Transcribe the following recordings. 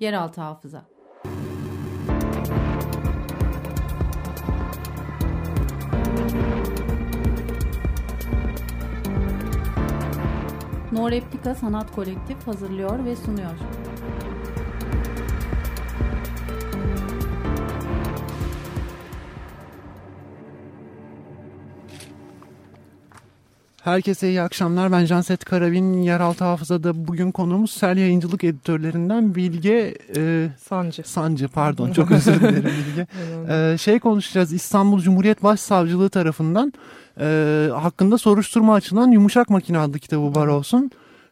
Yeraltı Hafıza No Replika Sanat Kolektif hazırlıyor ve sunuyor. Herkese iyi akşamlar. Ben Janset Karabin. Yeraltı Hafıza'da bugün konuğumuz Sel Yayıncılık Editörlerinden Bilge e, Sancı. Sancı pardon çok özür dilerim Bilge. e, şey konuşacağız İstanbul Cumhuriyet Başsavcılığı tarafından e, hakkında soruşturma açılan Yumuşak Makine adlı kitabı var olsun.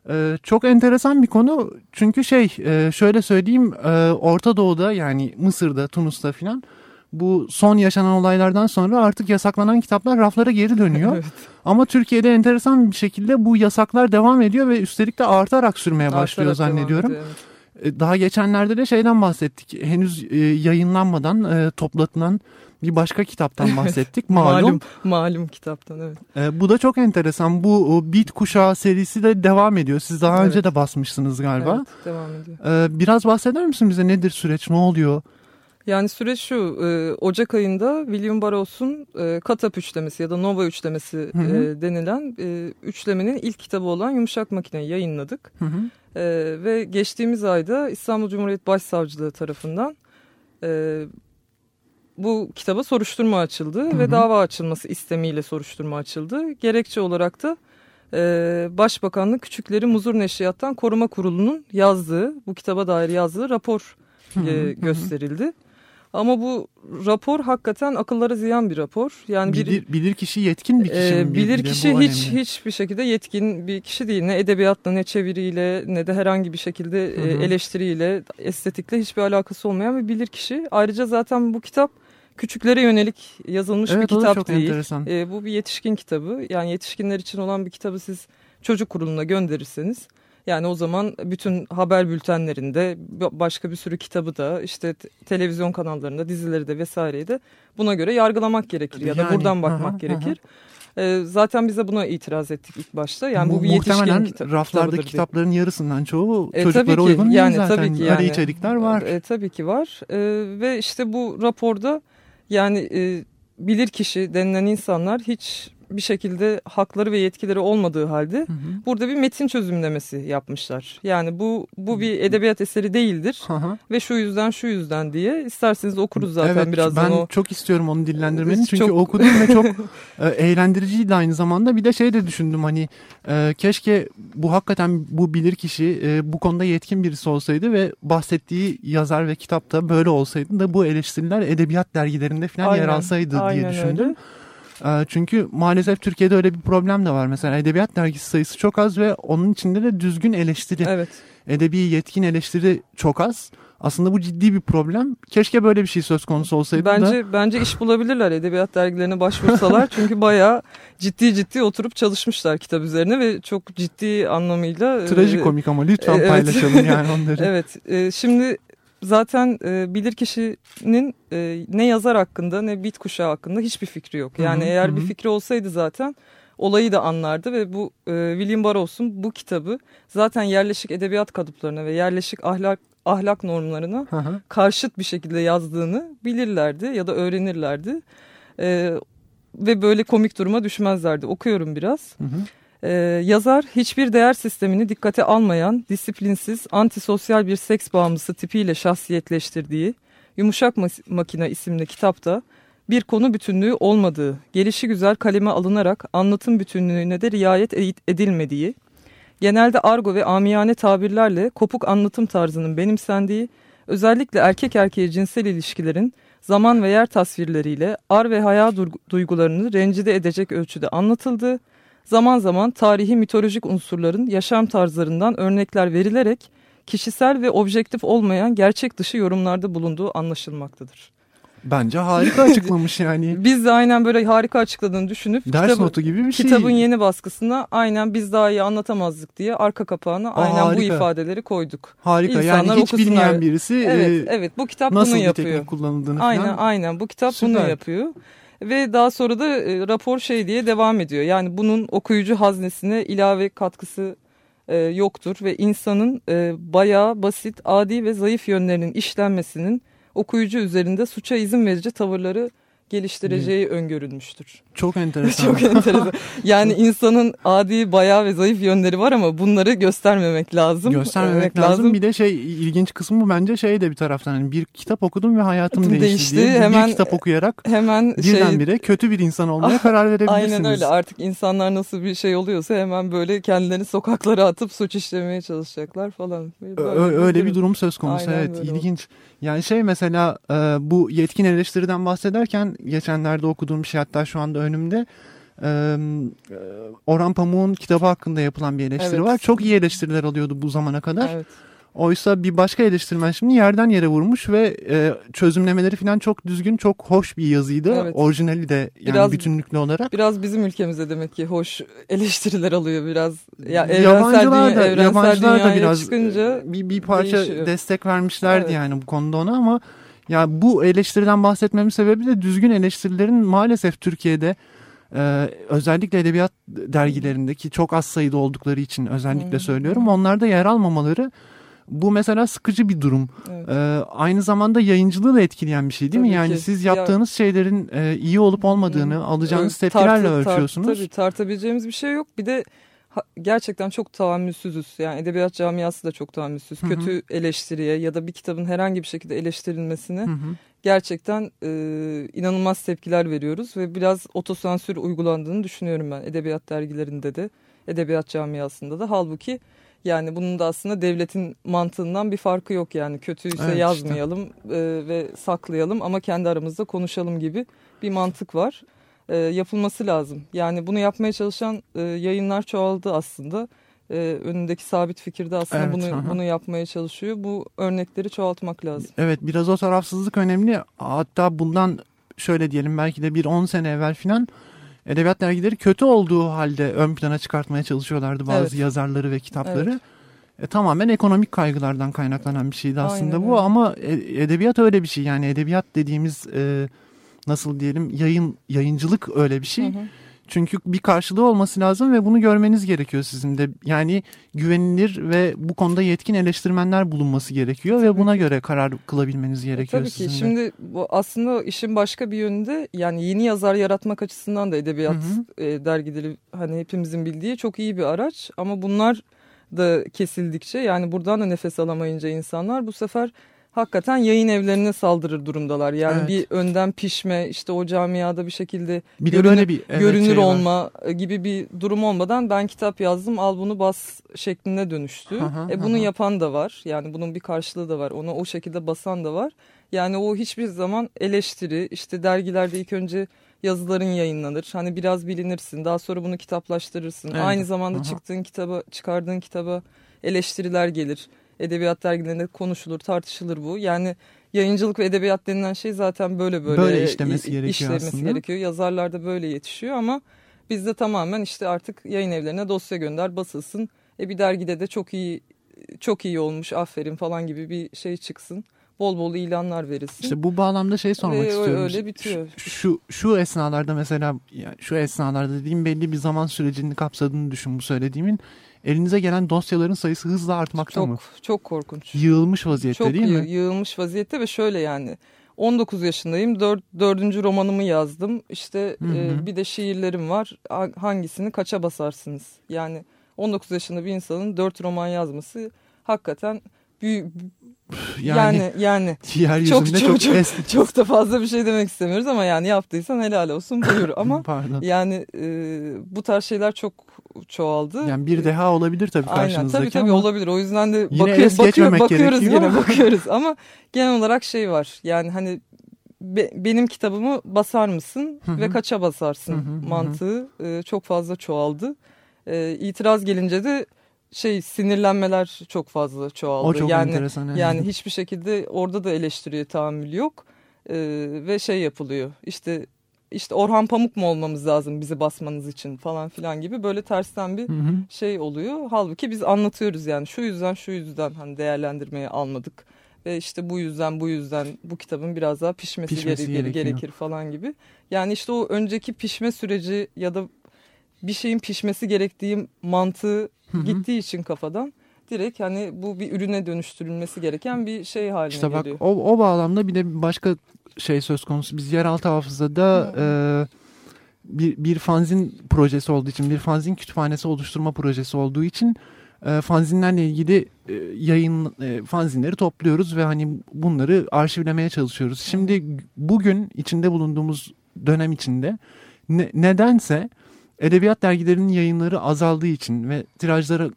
E, çok enteresan bir konu çünkü şey e, şöyle söyleyeyim e, Orta Doğu'da yani Mısır'da Tunus'ta filan bu son yaşanan olaylardan sonra artık yasaklanan kitaplar raflara geri dönüyor. evet. Ama Türkiye'de enteresan bir şekilde bu yasaklar devam ediyor ve üstelik de artarak sürmeye başlıyor artarak zannediyorum. Ediyor, evet. Daha geçenlerde de şeyden bahsettik. Henüz e, yayınlanmadan e, toplatılan bir başka kitaptan bahsettik. Malum. malum. Malum kitaptan evet. E, bu da çok enteresan. Bu Bit Kuşağı serisi de devam ediyor. Siz daha evet. önce de basmışsınız galiba. Evet devam ediyor. biraz bahseder misin bize nedir süreç ne oluyor? Yani süreç şu, e, Ocak ayında William Burroughs'un e, Katap üçlemesi ya da Nova üçlemesi hı hı. E, denilen e, üçlemenin ilk kitabı olan Yumuşak Makine'yi yayınladık. Hı hı. E, ve geçtiğimiz ayda İstanbul Cumhuriyet Başsavcılığı tarafından e, bu kitaba soruşturma açıldı hı hı. ve dava açılması istemiyle soruşturma açıldı. Gerekçe olarak da e, Başbakanlık Küçükleri Muzur Neşriyat'tan Koruma Kurulu'nun yazdığı, bu kitaba dair yazdığı rapor e, gösterildi. Ama bu rapor hakikaten akıllara ziyan bir rapor. Yani bilir, bir, bilir kişi yetkin bir kişi e, Bilir kişi hiç önemli. hiçbir şekilde yetkin bir kişi değil. Ne edebiyatla ne çeviriyle ne de herhangi bir şekilde hı hı. E, eleştiriyle, estetikle hiçbir alakası olmayan bir bilir kişi. Ayrıca zaten bu kitap küçüklere yönelik yazılmış evet, bir kitap çok değil. Enteresan. E, bu bir yetişkin kitabı. Yani yetişkinler için olan bir kitabı siz çocuk kuruluna gönderirseniz yani o zaman bütün haber bültenlerinde başka bir sürü kitabı da işte televizyon kanallarında dizileri de vesaireyi de buna göre yargılamak gerekir ya da yani, buradan bakmak aha, gerekir. Aha. Zaten bize buna itiraz ettik ilk başta. Yani bu, bu bir yetişkin kitap, raflardaki kitapların diye. yarısından çoğu e, çocuklara uygun değil yani, zaten. Tabii ki yani, Öyle içerikler var. E, tabii ki var. E, ve işte bu raporda yani e, bilir kişi denilen insanlar hiç bir şekilde hakları ve yetkileri olmadığı halde hı hı. burada bir metin çözümlemesi yapmışlar. Yani bu bu bir edebiyat eseri değildir hı hı. ve şu yüzden şu yüzden diye isterseniz okuruz zaten evet, birazdan ben o. çok istiyorum onu dillendirmeni çünkü çok... okudum ve çok e, eğlendiriciydi aynı zamanda. Bir de şey de düşündüm hani e, keşke bu hakikaten bu bilir kişi e, bu konuda yetkin birisi olsaydı ve bahsettiği yazar ve kitapta böyle olsaydı da bu eleştiriler edebiyat dergilerinde falan yer alsaydı Aynen diye düşündüm. Öyle. Ee, çünkü maalesef Türkiye'de öyle bir problem de var. Mesela edebiyat dergisi sayısı çok az ve onun içinde de düzgün eleştiri, evet. edebi yetkin eleştiri çok az. Aslında bu ciddi bir problem. Keşke böyle bir şey söz konusu olsaydı bence, da. Bence iş bulabilirler edebiyat dergilerine başvursalar. çünkü bayağı ciddi ciddi oturup çalışmışlar kitap üzerine ve çok ciddi anlamıyla. E, Trajikomik ama lütfen evet. paylaşalım yani onları. evet. E, şimdi zaten e, bilirkişinin e, ne yazar hakkında ne bit kuşağı hakkında hiçbir fikri yok. Yani hı hı, eğer hı. bir fikri olsaydı zaten olayı da anlardı ve bu e, William Burroughs'un bu kitabı zaten yerleşik edebiyat kalıplarına ve yerleşik ahlak ahlak normlarına hı hı. karşıt bir şekilde yazdığını bilirlerdi ya da öğrenirlerdi. E, ve böyle komik duruma düşmezlerdi. Okuyorum biraz. Hı hı. Ee, yazar hiçbir değer sistemini dikkate almayan, disiplinsiz, antisosyal bir seks bağımlısı tipiyle şahsiyetleştirdiği Yumuşak Makine isimli kitapta bir konu bütünlüğü olmadığı, gelişi güzel kaleme alınarak anlatım bütünlüğüne de riayet edilmediği, genelde argo ve amiyane tabirlerle kopuk anlatım tarzının benimsendiği, özellikle erkek erkeğe cinsel ilişkilerin zaman ve yer tasvirleriyle ar ve hayal duygularını rencide edecek ölçüde anlatıldığı, zaman zaman tarihi mitolojik unsurların yaşam tarzlarından örnekler verilerek kişisel ve objektif olmayan gerçek dışı yorumlarda bulunduğu anlaşılmaktadır. Bence harika açıklamış yani. biz de aynen böyle harika açıkladığını düşünüp Ders kitabı, notu gibi bir şey. Kitabın yeni baskısına aynen biz daha iyi anlatamazdık diye arka kapağına Aa, aynen harika. bu ifadeleri koyduk. Harika İnsanlar yani hiç okusunlar. bilmeyen birisi evet, e, evet bu kitap nasıl bunu yapıyor. Nasıl bir teknik kullanıldığını aynen, falan. Aynen bu kitap Süper. bunu yapıyor. Ve daha sonra da e, rapor şey diye devam ediyor. Yani bunun okuyucu haznesine ilave katkısı e, yoktur ve insanın e, bayağı basit, adi ve zayıf yönlerinin işlenmesinin okuyucu üzerinde suça izin verici tavırları geliştireceği öngörülmüştür. Çok enteresan. Çok enteresan. Yani insanın adi, bayağı ve zayıf yönleri var ama bunları göstermemek lazım. Göstermemek lazım. lazım. Bir de şey ilginç kısmı bu bence şey de bir taraftan hani bir kitap okudum ve hayatım değişti, değişti. diye. Hemen, bir kitap okuyarak hemen birdenbire şey, kötü bir insan olmaya karar verebilirsiniz. Aynen öyle. Artık insanlar nasıl bir şey oluyorsa hemen böyle kendilerini sokaklara atıp suç işlemeye çalışacaklar falan. Böyle öyle bir durum söz konusu. Aynen evet ilginç. Yani şey mesela bu yetkin eleştiriden bahsederken geçenlerde okuduğum bir şey hatta şu anda önümde. Orhan Pamuk'un kitabı hakkında yapılan bir eleştiri evet. var. Çok iyi eleştiriler alıyordu bu zamana kadar. Evet. Oysa bir başka eleştirmen şimdi yerden yere vurmuş ve e, çözümlemeleri falan çok düzgün, çok hoş bir yazıydı. Evet. Orijinali de yani biraz, bütünlüklü olarak. Biraz bizim ülkemizde demek ki hoş eleştiriler alıyor biraz. Ya evrensel dünya, da, evrensel da biraz çıkınca bir, bir parça değişiyor. destek vermişlerdi evet. yani bu konuda ona ama ya bu eleştiriden bahsetmemin sebebi de düzgün eleştirilerin maalesef Türkiye'de e, özellikle edebiyat dergilerindeki çok az sayıda oldukları için özellikle hmm. söylüyorum. Onlarda yer almamaları bu mesela sıkıcı bir durum. Evet. Ee, aynı zamanda yayıncılığı da etkileyen bir şey değil tabii mi? Yani ki. siz yaptığınız ya, şeylerin e, iyi olup olmadığını alacağınız tepkilerle ölçüyorsunuz. Tart, tabii tartabileceğimiz bir şey yok. Bir de gerçekten çok tahammülsüzüz. Yani edebiyat camiası da çok tahammülsüz. Hı hı. Kötü eleştiriye ya da bir kitabın herhangi bir şekilde eleştirilmesine hı hı. gerçekten e, inanılmaz tepkiler veriyoruz ve biraz otosansür uygulandığını düşünüyorum ben edebiyat dergilerinde de, edebiyat camiasında da. Halbuki yani bunun da aslında devletin mantığından bir farkı yok yani kötüyse evet, yazmayalım işte. e, ve saklayalım ama kendi aramızda konuşalım gibi bir mantık var e, yapılması lazım. Yani bunu yapmaya çalışan e, yayınlar çoğaldı aslında. E, önündeki sabit fikirde aslında evet, bunu aha. bunu yapmaya çalışıyor. Bu örnekleri çoğaltmak lazım. Evet biraz o tarafsızlık önemli. Hatta bundan şöyle diyelim belki de bir 10 sene evvel filan edebiyat dergileri kötü olduğu halde ön plana çıkartmaya çalışıyorlardı bazı evet. yazarları ve kitapları. Evet. E, tamamen ekonomik kaygılardan kaynaklanan bir şeydi aslında Aynen bu öyle. ama e, edebiyat öyle bir şey yani edebiyat dediğimiz e, nasıl diyelim yayın yayıncılık öyle bir şey. Hı hı. Çünkü bir karşılığı olması lazım ve bunu görmeniz gerekiyor sizin de. Yani güvenilir ve bu konuda yetkin eleştirmenler bulunması gerekiyor ve buna göre karar kılabilmeniz e, gerekiyor e, tabii ki. Şimdi bu aslında işin başka bir yönünde yani yeni yazar yaratmak açısından da edebiyat hı hı. E, dergileri hani hepimizin bildiği çok iyi bir araç ama bunlar da kesildikçe yani buradan da nefes alamayınca insanlar bu sefer hakikaten yayın evlerine saldırır durumdalar. Yani evet. bir önden pişme işte o camiada bir şekilde bir görünür, böyle bir, evet, görünür şey olma var. gibi bir durum olmadan ben kitap yazdım al bunu bas şeklinde dönüştü. Aha, e bunu aha. yapan da var. Yani bunun bir karşılığı da var. Onu o şekilde basan da var. Yani o hiçbir zaman eleştiri işte dergilerde ilk önce yazıların yayınlanır. Hani biraz bilinirsin. Daha sonra bunu kitaplaştırırsın. Evet. Aynı zamanda Aha. çıktığın kitaba, çıkardığın kitaba eleştiriler gelir edebiyat dergilerinde konuşulur, tartışılır bu. Yani yayıncılık ve edebiyat denilen şey zaten böyle böyle, böyle işlemesi gerekiyor işlemesi aslında. gerekiyor. Yazarlar da böyle yetişiyor ama bizde tamamen işte artık yayın evlerine dosya gönder, basılsın. E bir dergide de çok iyi çok iyi olmuş, aferin falan gibi bir şey çıksın bol bol ilanlar verilsin. İşte bu bağlamda şey sormak Ve istiyorum. Öyle bitiyor. Şu, şu, şu esnalarda mesela yani şu esnalarda dediğim belli bir zaman sürecini kapsadığını düşün bu söylediğimin elinize gelen dosyaların sayısı hızla artmakta çok, mı? Çok korkunç. Yığılmış vaziyette çok değil mi? Çok yığılmış vaziyette ve şöyle yani 19 yaşındayım. Dör, dördüncü romanımı yazdım. İşte hı hı. E, bir de şiirlerim var. Hangisini kaça basarsınız? Yani 19 yaşında bir insanın dört roman yazması hakikaten büyük yani yani, yani çok çok çok, çok, çok da fazla bir şey demek istemiyoruz ama yani yaptıysan helal olsun buyur ama yani e, bu tarz şeyler çok çoğaldı. Yani bir deha olabilir tabii karşınızdaki Aynen, tabii, tabii olabilir. O yüzden de bakıyor, bakıyor, bakıyoruz yine bakıyoruz ama genel olarak şey var. Yani hani be, benim kitabımı basar mısın ve kaça basarsın mantığı e, çok fazla çoğaldı. E, itiraz gelince de şey sinirlenmeler çok fazla çoğaldı. O çok yani, enteresan. Yani. yani hiçbir şekilde orada da eleştiriye tahammül yok. E, ve şey yapılıyor. İşte işte Orhan Pamuk mu olmamız lazım bizi basmanız için falan filan gibi böyle tersten bir hı hı. şey oluyor. Halbuki biz anlatıyoruz yani şu yüzden şu yüzden hani değerlendirmeye almadık ve işte bu yüzden bu yüzden bu kitabın biraz daha pişmesi, pişmesi gerekir, gerekir falan gibi. Yani işte o önceki pişme süreci ya da bir şeyin pişmesi gerektiği mantığı Hı hı. gittiği için kafadan direkt hani bu bir ürüne dönüştürülmesi gereken bir şey haline İşte bak geliyor. o, o bağlamda bir de başka şey söz konusu. Biz yeraltı hafızada e, bir, bir fanzin projesi olduğu için, bir fanzin kütüphanesi oluşturma projesi olduğu için e, fanzinlerle ilgili e, yayın e, fanzinleri topluyoruz ve hani bunları arşivlemeye çalışıyoruz. Şimdi bugün içinde bulunduğumuz dönem içinde ne, nedense edebiyat dergilerinin yayınları azaldığı için ve tirajları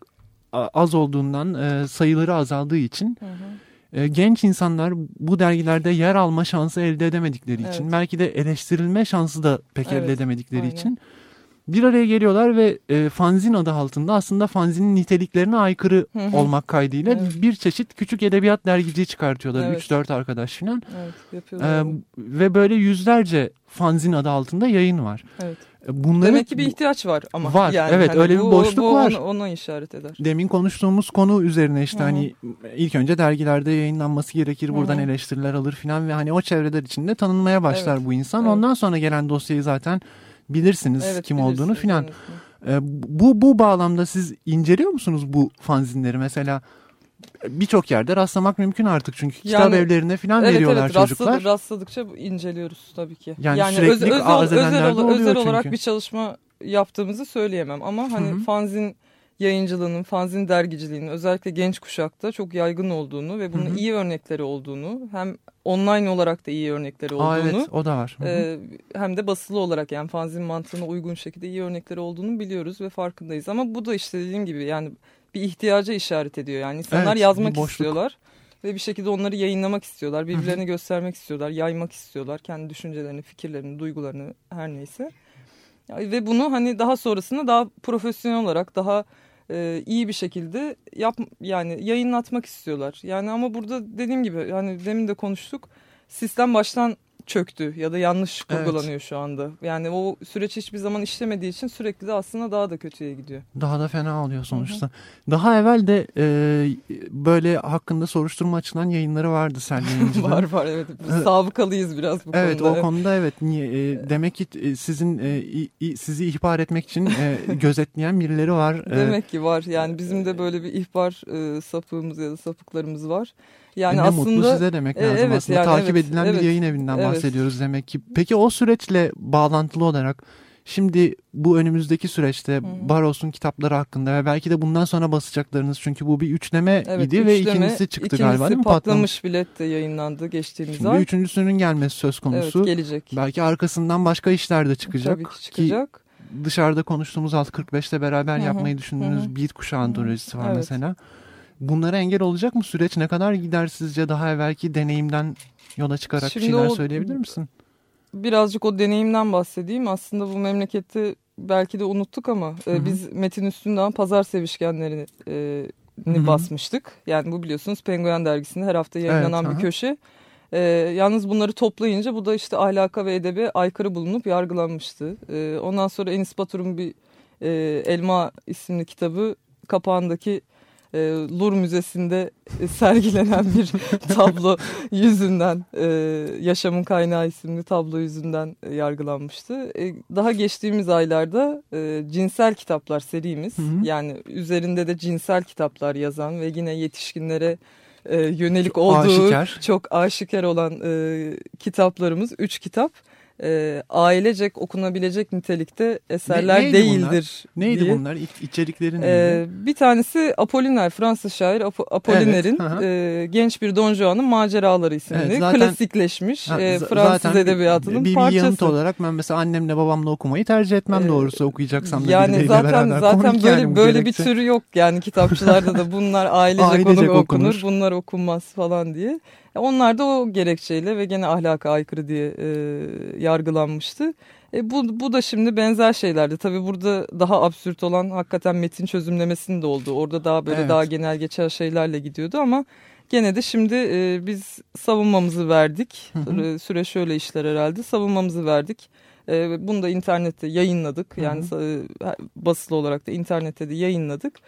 az olduğundan e, sayıları azaldığı için Hı hı. e, genç insanlar bu dergilerde yer alma şansı elde edemedikleri Evet. için belki de eleştirilme şansı da pek Evet, elde edemedikleri aynen. için bir araya geliyorlar ve e, fanzin adı altında aslında fanzinin niteliklerine aykırı Hı hı. olmak kaydıyla Evet. bir çeşit küçük edebiyat dergici çıkartıyorlar. Evet. 3-4 arkadaş falan. Evet, E, ve böyle yüzlerce fanzin adı altında yayın var. evet. Bunları, Demek ki bir ihtiyaç var ama. Var, yani evet, hani öyle bir bu- boşluk bu var. Ona, ona işaret eder. demin konuştuğumuz konu üzerine işte Hı hı. hani ilk önce dergilerde yayınlanması gerekir. Buradan Hı hı. eleştiriler alır filan ve hani o çevreler içinde tanınmaya başlar Evet, bu insan. evet. Ondan sonra gelen dosyayı zaten bilirsiniz Evet, kim bilirsiniz olduğunu filan. Ee, bu bu bağlamda siz inceliyor musunuz bu fanzinleri mesela? Birçok yerde rastlamak mümkün artık çünkü kitap Yani- evlerine filan Evet veriyorlar evet çocuklar. rastladık, rastladıkça inceliyoruz tabii ki. Yani arz özel, edenler de ola- oluyor özel çünkü. olarak bir çalışma yaptığımızı söyleyemem ama hani Hı hı. fanzin yayıncılığının, fanzin dergiciliğinin özellikle genç kuşakta çok yaygın olduğunu ve bunun Hı hı. iyi örnekleri olduğunu hem online olarak da iyi örnekleri olduğunu Aa, evet o da var. Hı hı. e, hem de basılı olarak yani fanzin mantığına uygun şekilde iyi örnekleri olduğunu biliyoruz ve farkındayız. Ama bu da işte dediğim gibi yani bir ihtiyaca işaret ediyor. Yani insanlar Evet, yazmak istiyorlar ve bir şekilde onları yayınlamak istiyorlar. Birbirlerine göstermek istiyorlar, yaymak istiyorlar. Kendi düşüncelerini, fikirlerini, duygularını her neyse. Ve bunu hani daha sonrasında daha profesyonel olarak daha e, iyi bir şekilde yap yani yayınlatmak istiyorlar. Yani ama burada dediğim gibi hani demin de konuştuk. Sistem baştan çöktü ya da yanlış Evet. kurgulanıyor şu anda. Yani o süreç hiçbir zaman işlemediği için sürekli de aslında daha da kötüye gidiyor. Daha da fena oluyor sonuçta. Daha evvel de e, böyle hakkında soruşturma açılan yayınları vardı Yayıncı'nın. var var evet. Biz Evet. sabıkalıyız biraz bu Evet konuda. o konuda evet niye e, demek ki e, sizin e, sizi ihbar etmek için e, gözetleyen birileri var. E, Demek ki var. Yani bizim de böyle bir ihbar e, sapığımız ya da sapıklarımız var. Yani ne aslında mutlu size demek E, lazım evet, aslında. yani Takip evet, edilen evet, bir yayın evinden evet. bahsediyoruz demek ki. Peki o süreçle bağlantılı olarak şimdi bu önümüzdeki süreçte Hı. Baros'un kitapları hakkında ve belki de bundan sonra basacaklarınız çünkü bu bir üçleme evet, idi ve üçleme, ikincisi çıktı ikincisi galiba değil mi? patlamış bilet de yayınlandı geçtiğimiz Şimdi ay. üçüncüsünün gelmesi söz konusu. Evet gelecek. Belki arkasından başka işler de çıkacak. Tabii ki çıkacak. dışarıda konuştuğumuz 6.45'te beraber Hı hı, yapmayı düşündüğünüz hı hı. bir kuşağı antolojisi var Evet. mesela. Bunlara engel olacak mı süreç? Ne kadar gider sizce daha evvelki deneyimden yola çıkarak Şimdi şeyler o- söyleyebilir misin? Birazcık o deneyimden bahsedeyim. Aslında bu memlekette belki de unuttuk ama e, Hı hı. biz Metin Üstündağ'ın Pazar Sevişkenlerini e, Hı hı. basmıştık. Yani bu biliyorsunuz Penguen dergisinde her hafta yayınlanan Evet, bir aha. köşe. E, yalnız bunları toplayınca bu da işte ahlaka ve edebe aykırı bulunup yargılanmıştı. E, ondan sonra Enis Batur'un bir e, Elma isimli kitabı kapağındaki e, Lur Müzesi'nde e, sergilenen bir tablo yüzünden e, Yaşamın Kaynağı isimli tablo yüzünden e, yargılanmıştı. E, daha geçtiğimiz aylarda e, cinsel kitaplar serimiz Hı hı. yani üzerinde de cinsel kitaplar yazan ve yine yetişkinlere e, yönelik olduğu Aşikar. çok aşikar olan e, kitaplarımız üç kitap e, ailecek okunabilecek nitelikte eserler neydi değildir Neydi diye. bunlar? İç, içerikleri neydi? Ee, bir tanesi Apollinaire, Fransız şair Apo- Apollinaire,'in Evet, e, genç bir Don Juan'ın maceraları isimli Evet, zaten- klasikleşmiş Ha, e, Fransız zaten edebiyatının bir, bir parçası. yanıt olarak ben mesela annemle babamla okumayı tercih etmem Ee, doğrusu okuyacaksam da yani zaten beraber. zaten Komik böyle yani böyle bir tür yok yani kitapçılarda da bunlar ailecek, Ailecek okunur. okunur bunlar okunmaz falan diye. Onlar da o gerekçeyle ve gene ahlaka aykırı diye e, yargılanmıştı. E, bu, bu da şimdi benzer şeylerdi. Tabii burada daha absürt olan hakikaten metin çözümlemesinin de oldu. Orada daha böyle Evet. daha genel geçer şeylerle gidiyordu ama gene de şimdi e, biz savunmamızı verdik. Hı hı. Süre, şöyle işler herhalde. Savunmamızı verdik. E, bunu da internette yayınladık. Yani hı. e, basılı olarak da internette de yayınladık.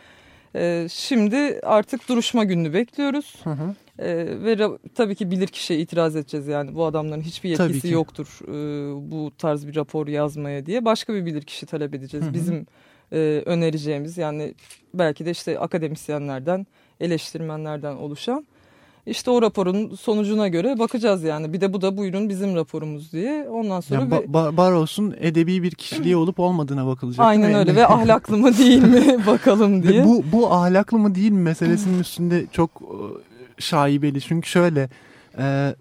E, şimdi artık duruşma gününü bekliyoruz. Hı hı. Ee, ve tabii ki bilirkişiye itiraz edeceğiz yani bu adamların hiçbir yetkisi ki. yoktur e, bu tarz bir rapor yazmaya diye başka bir bilirkişi talep edeceğiz. Hı hı. Bizim e, önereceğimiz yani belki de işte akademisyenlerden, eleştirmenlerden oluşan işte o raporun sonucuna göre bakacağız yani. Bir de bu da buyurun bizim raporumuz diye. Ondan sonra yani ba ba Barros'un edebi bir kişiliği olup olmadığına bakılacak. Aynen öyle ve ahlaklı mı değil mi bakalım diye. Ve bu bu ahlaklı mı değil mi meselesinin üstünde çok e, şaibeli. Çünkü şöyle e,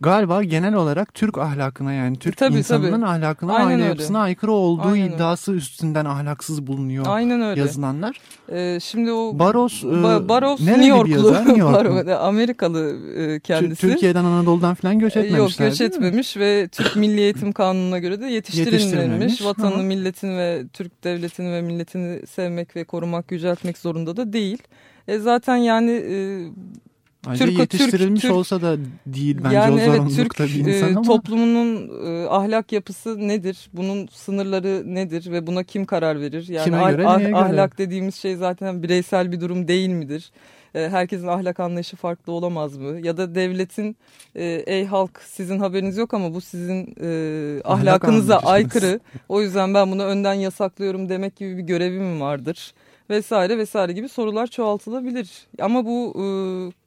galiba genel olarak Türk ahlakına yani Türk tabii, insanının tabii. ahlakına, Aynen aile öyle. yapısına aykırı olduğu Aynen iddiası üstünden ahlaksız bulunuyor Aynen öyle. yazılanlar. Ee, şimdi o Baros, e, Ba- Baros New Yorklu. yazar? New Yorklu. Baro- Amerikalı e, kendisi. Türkiye'den Anadolu'dan falan göç Yok etmemişler göç değil mi? etmemiş ve Türk Milli Eğitim Kanunu'na göre de yetiştirilmemiş. Yetiştirilmemiş. Vatanı, Hı hı. milletini ve Türk devletini ve milletini sevmek ve korumak, yüceltmek zorunda da değil. E, zaten yani e, Ayrıca Türk- yetiştirilmiş Türk- olsa da değil bence yani o evet Türk bir insan e, ama. toplumunun e, ahlak yapısı nedir? Bunun sınırları nedir ve buna kim karar verir? Yani Kime göre, ah- göre? ahlak dediğimiz şey zaten bireysel bir durum değil midir? E, herkesin ahlak anlayışı farklı olamaz mı? Ya da devletin e, ey halk sizin haberiniz yok ama bu sizin e, Ahlak ahlakınıza aykırı. O yüzden ben bunu önden yasaklıyorum demek gibi bir görevi mi vardır? Vesaire vesaire gibi sorular çoğaltılabilir. Ama bu e,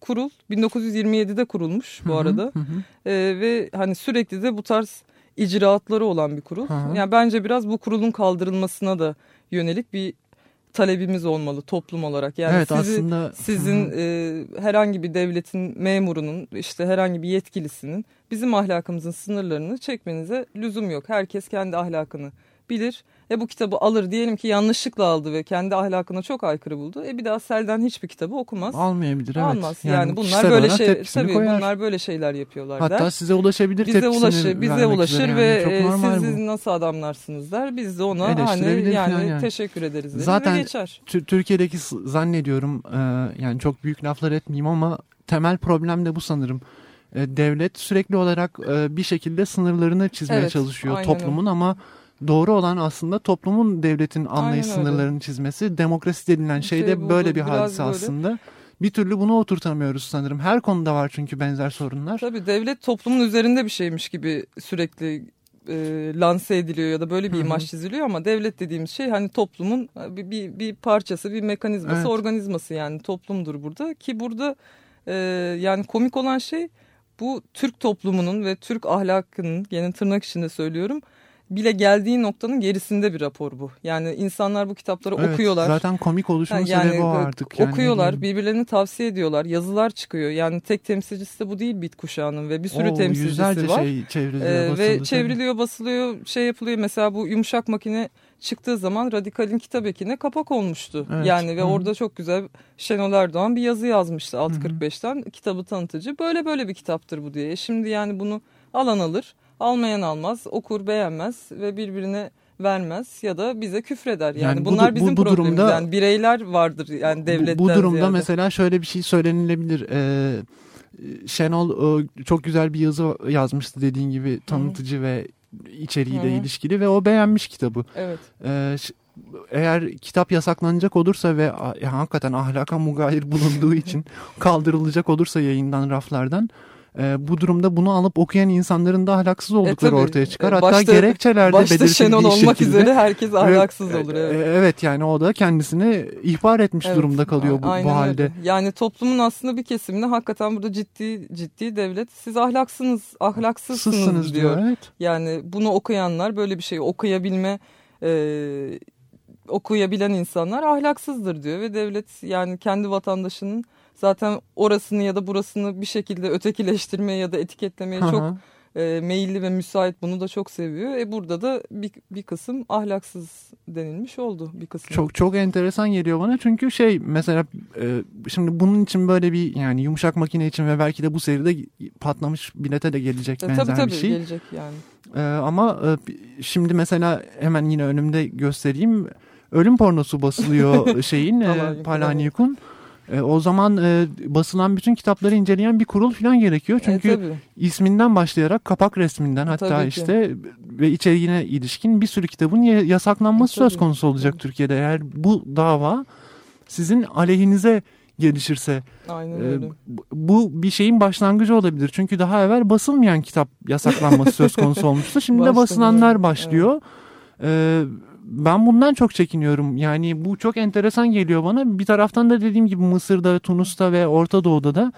kurul 1927'de kurulmuş bu Hı hı, arada. hı. Ee, ve hani sürekli de bu tarz icraatları olan bir kurul. Hı hı. Yani bence biraz bu kurulun kaldırılmasına da yönelik bir talebimiz olmalı toplum olarak. Yani evet sizi, aslında sizin e, herhangi bir devletin memurunun işte herhangi bir yetkilisinin bizim ahlakımızın sınırlarını çekmenize lüzum yok. Herkes kendi ahlakını bilir. E bu kitabı alır diyelim ki yanlışlıkla aldı ve kendi ahlakına çok aykırı buldu. E bir daha Sel'den hiçbir kitabı okumaz. almayabilir evet. Almaz. Yani, bunlar kişisel böyle şey tabii koyar. bunlar böyle şeyler yapıyorlar Hatta der. size ulaşabilir bize tepkisini ulaşır, bize ulaşır ve yani. E, siz bu. nasıl adamlarsınız der. Biz de ona hani yani, yani. teşekkür ederiz deriz Zaten ve geçer. Tü- Türkiye'deki zannediyorum e, yani çok büyük laflar etmeyeyim ama temel problem de bu sanırım. E, devlet sürekli olarak e, bir şekilde sınırlarını çizmeye Evet, çalışıyor toplumun ama doğru olan aslında toplumun devletin anlayış Aynen öyle. sınırlarını çizmesi. Demokrasi denilen şey de Şey bu, böyle bir hadise böyle. aslında. Bir türlü bunu oturtamıyoruz sanırım. Her konuda var çünkü benzer sorunlar. Tabii devlet toplumun üzerinde bir şeymiş gibi sürekli e, lanse ediliyor ya da böyle bir Hı hı. imaj çiziliyor ama devlet dediğimiz şey hani toplumun bir, bir, bir parçası, bir mekanizması, Evet. organizması yani toplumdur burada ki burada e, yani komik olan şey bu Türk toplumunun ve Türk ahlakının gene tırnak içinde söylüyorum bile geldiği noktanın gerisinde bir rapor bu. Yani insanlar bu kitapları Evet, okuyorlar. Zaten komik oluşunun Ha, yani sebebi o artık. Yani okuyorlar, birbirlerini tavsiye ediyorlar, yazılar çıkıyor. Yani tek temsilcisi de bu değil bit kuşağının ve bir sürü Oo, temsilcisi yüzlerce var. şey çevriliyor, Ee, basıldı ve çevriliyor, basılıyor, şey yapılıyor. Mesela bu yumuşak makine çıktığı zaman Radikal'in kitap ekine kapak olmuştu. Evet, Yani ve hı hı. orada çok güzel Şenol Erdoğan bir yazı yazmıştı 6.45'ten kitabı tanıtıcı. Böyle böyle bir kitaptır bu diye. E Şimdi yani bunu alan alır, almayan almaz, okur beğenmez ve birbirine vermez ya da bize küfreder. Yani, Yani bu bunlar bu- bizim bu problemimiz. durumda- yani bireyler vardır yani Bu- devletten Bu, durumda ziyade. mesela şöyle bir şey söylenilebilir. Ee, Şenol e, çok güzel bir yazı yazmıştı dediğin gibi tanıtıcı ve içeriğiyle Hı hı. ilişkili ve o beğenmiş kitabı. Evet. Ee, eğer kitap yasaklanacak olursa ve hakikaten ahlaka mugayir bulunduğu için kaldırılacak olursa yayından raflardan e, bu durumda bunu alıp okuyan insanların da ahlaksız oldukları tabii. ortaya çıkar. E, Hatta başta- gerekçelerde Başta belirtildiği Şenol olmak şekilde- üzere herkes ahlaksız Ve- olur. e, Evet. Evet yani o da kendisini ihbar etmiş Evet, durumda kalıyor bu, bu halde. öyle. Yani toplumun aslında bir kesimine hakikaten burada ciddi ciddi devlet siz ahlaksınız, ahlaksızsınız Sızsınız diyor. diyor. Evet. Yani bunu okuyanlar böyle bir şeyi okuyabilme e, okuyabilen insanlar ahlaksızdır diyor ve devlet yani kendi vatandaşının zaten orasını ya da burasını bir şekilde ötekileştirmeye ya da etiketlemeye çok e, meyilli ve müsait bunu da çok seviyor. E burada da bir, bir kısım ahlaksız denilmiş oldu bir kısım. Çok çok enteresan geliyor bana çünkü şey mesela e, şimdi bunun için böyle bir yani yumuşak makine için ve belki de bu seride patlamış bilete de gelecek E, benzer tabii tabii bir şey. gelecek yani. E, ama e, şimdi mesela hemen yine önümde göstereyim ölüm pornosu basılıyor şeyin e, Palahniuk'un. E, o zaman e, basılan bütün kitapları inceleyen bir kurul falan gerekiyor. Çünkü e, tabii. isminden başlayarak kapak resminden hatta Tabii ki. işte ve içeriğine ilişkin bir sürü kitabın ya- yasaklanması Tabii. söz konusu olacak Tabii. Türkiye'de. Eğer bu dava sizin aleyhinize gelişirse Aynen e, öyle. bu- bu bir şeyin başlangıcı olabilir. Çünkü daha evvel basılmayan kitap yasaklanması söz konusu olmuştu. Şimdi de basılanlar evet. başlıyor. E, ben bundan çok çekiniyorum. Yani bu çok enteresan geliyor bana. Bir taraftan da dediğim gibi Mısır'da, Tunus'ta ve Orta Doğu'da da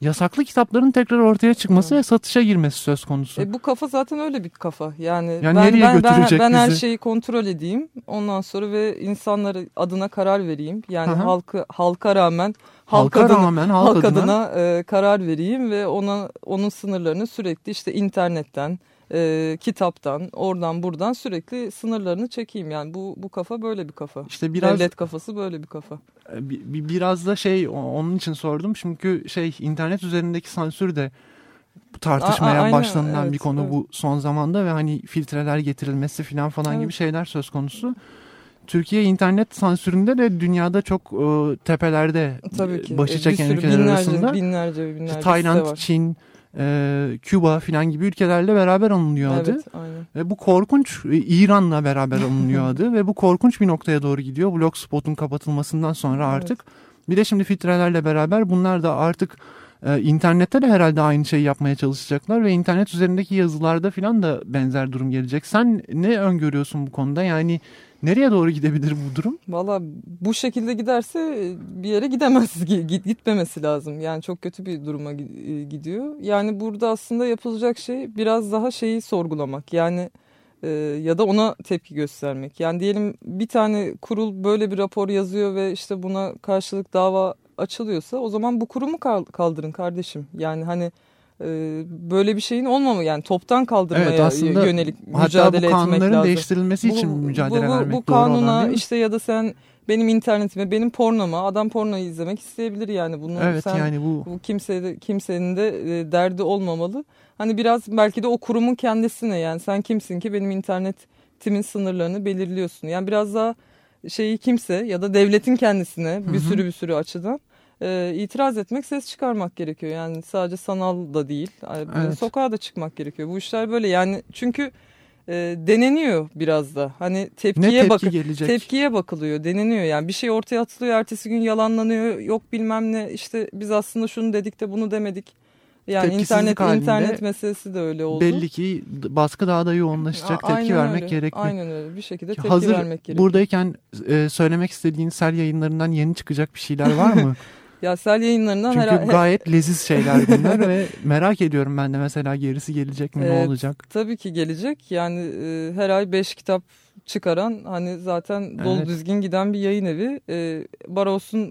yasaklı kitapların tekrar ortaya çıkması ve satışa girmesi söz konusu. E bu kafa zaten öyle bir kafa. Yani, Yani ben, nereye ben, ben, götürecek ben her bizi? şeyi kontrol edeyim. Ondan sonra ve insanları adına karar vereyim. Yani hı. halkı halka rağmen halk Halka adına, rağmen halk, halk adına, adına e, karar vereyim ve ona onun sınırlarını sürekli işte internetten, e, kitaptan, oradan buradan sürekli sınırlarını çekeyim. Yani bu bu kafa böyle bir kafa. işte biraz Devlet kafası böyle bir kafa. bi- bi- biraz da şey onun için sordum. Çünkü şey internet üzerindeki sansür de tartışmaya A- başlanılan evet, bir konu evet. bu son zamanda ve hani filtreler getirilmesi falan falan Evet. gibi şeyler söz konusu. Türkiye internet sansüründe de dünyada çok e, tepelerde Tabii e, ki. başı E, bir çeken ülkeler binlerce, arasında. binlerce binlerce Tayland. Çin, e, Küba falan gibi ülkelerle beraber anılıyor adı. Evet, aynen. Ve bu korkunç e, İran'la beraber alınıyor adı ve bu korkunç bir noktaya doğru gidiyor. Blogspot'un kapatılmasından sonra Evet. artık. Bir de şimdi filtrelerle beraber bunlar da artık e, internette de herhalde aynı şeyi yapmaya çalışacaklar ve internet üzerindeki yazılarda falan da benzer durum gelecek. Sen ne öngörüyorsun bu konuda? Yani nereye doğru gidebilir bu durum? Valla bu şekilde giderse bir yere gidemez, gi- git- gitmemesi lazım. Yani çok kötü bir duruma e, gidiyor. Yani burada aslında yapılacak şey biraz daha şeyi sorgulamak. Yani e, ya da ona tepki göstermek. Yani diyelim bir tane kurul böyle bir rapor yazıyor ve işte buna karşılık dava açılıyorsa o zaman bu kurumu kal- kaldırın kardeşim. Yani hani böyle bir şeyin olmamı yani toptan kaldırmaya Evet, aslında yönelik Hatta mücadele bu etmek kanunların lazım. değiştirilmesi için Bu- mücadele bu, bu, vermek bu olan kanuna mi? işte ya da sen benim internetime benim pornoma adam pornoyu izlemek isteyebilir yani bunu Evet sen yani bu bu kimse kimsenin de e, derdi olmamalı. Hani biraz belki de o kurumun kendisine yani sen kimsin ki benim internetimin sınırlarını belirliyorsun. Yani biraz daha şeyi kimse ya da devletin kendisine bir Hı hı. sürü bir sürü açıdan e, itiraz etmek, ses çıkarmak gerekiyor. Yani sadece sanal da değil, e, Evet. sokağa da çıkmak gerekiyor. Bu işler böyle yani çünkü e, deneniyor biraz da. Hani tepkiye tepki bakın. gelecek? Tepkiye bakılıyor, deneniyor yani. Bir şey ortaya atılıyor, ertesi gün yalanlanıyor. Yok bilmem ne işte biz aslında şunu dedik de bunu demedik. Yani internet internet meselesi de öyle oldu. Belli ki baskı daha da yoğunlaşacak A- tepki aynen vermek öyle. gerekli. Aynen öyle bir şekilde tepki Hazır vermek gerekiyor. buradayken e, söylemek istediğin sel yayınlarından yeni çıkacak bir şeyler var mı? Ya sel yayınlarından Çünkü her, gayet leziz şeyler bunlar ve merak ediyorum ben de mesela gerisi gelecek mi ne Evet. olacak? tabii ki gelecek. Yani e, her ay 5 kitap çıkaran hani zaten dolu Evet. düzgün giden bir yayın evi. E, Baros'un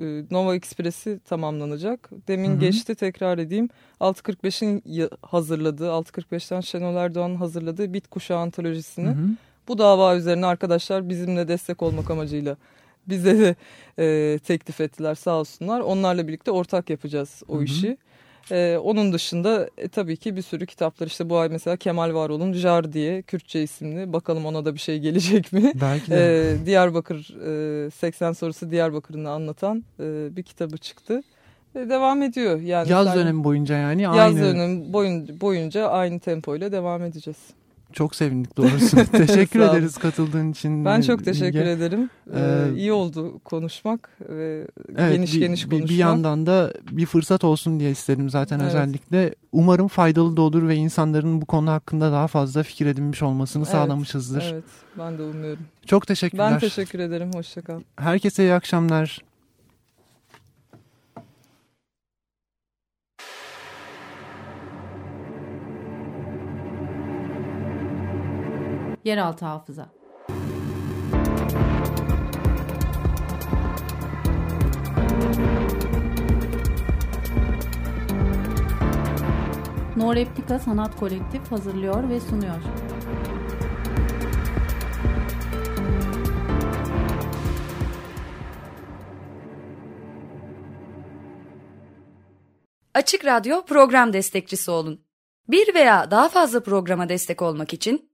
e, Nova Express'i tamamlanacak. Demin Hı hı. geçti tekrar edeyim. 645'in ya- hazırladığı, 645'ten Şenol Erdoğan'ın hazırladığı Bit Kuşağı antolojisini Hı hı. bu dava üzerine arkadaşlar bizimle destek olmak amacıyla bize de e, teklif ettiler sağ olsunlar. Onlarla birlikte ortak yapacağız o Hı hı. işi. E, onun dışında e, tabii ki bir sürü kitaplar işte bu ay mesela Kemal Varol'un Jar diye Kürtçe isimli bakalım ona da bir şey gelecek mi? Belki de. E, Diyarbakır e, 80 sorusu Diyarbakır'ını anlatan e, bir kitabı çıktı. E, devam ediyor. Yani Yaz sen- dönemi boyunca yani Yaz aynı. dönemi boyun, boyunca aynı tempoyla devam edeceğiz. Çok sevindik doğrusu. teşekkür ederiz katıldığın için. Ben çok teşekkür Bilge. ederim. Ee, Ee, iyi oldu konuşmak ve Evet, geniş bir, geniş konuşmak. Bir yandan da bir fırsat olsun diye istedim zaten Evet. özellikle. Umarım faydalı da olur ve insanların bu konu hakkında daha fazla fikir edinmiş olmasını Evet, sağlamışızdır. Evet, ben de umuyorum. Çok teşekkürler. Ben teşekkür ederim. Hoşça kal. Herkese iyi akşamlar. Yeraltı hafıza. No Replika Sanat Kolektif hazırlıyor ve sunuyor. Açık Radyo program destekçisi olun. Bir veya daha fazla programa destek olmak için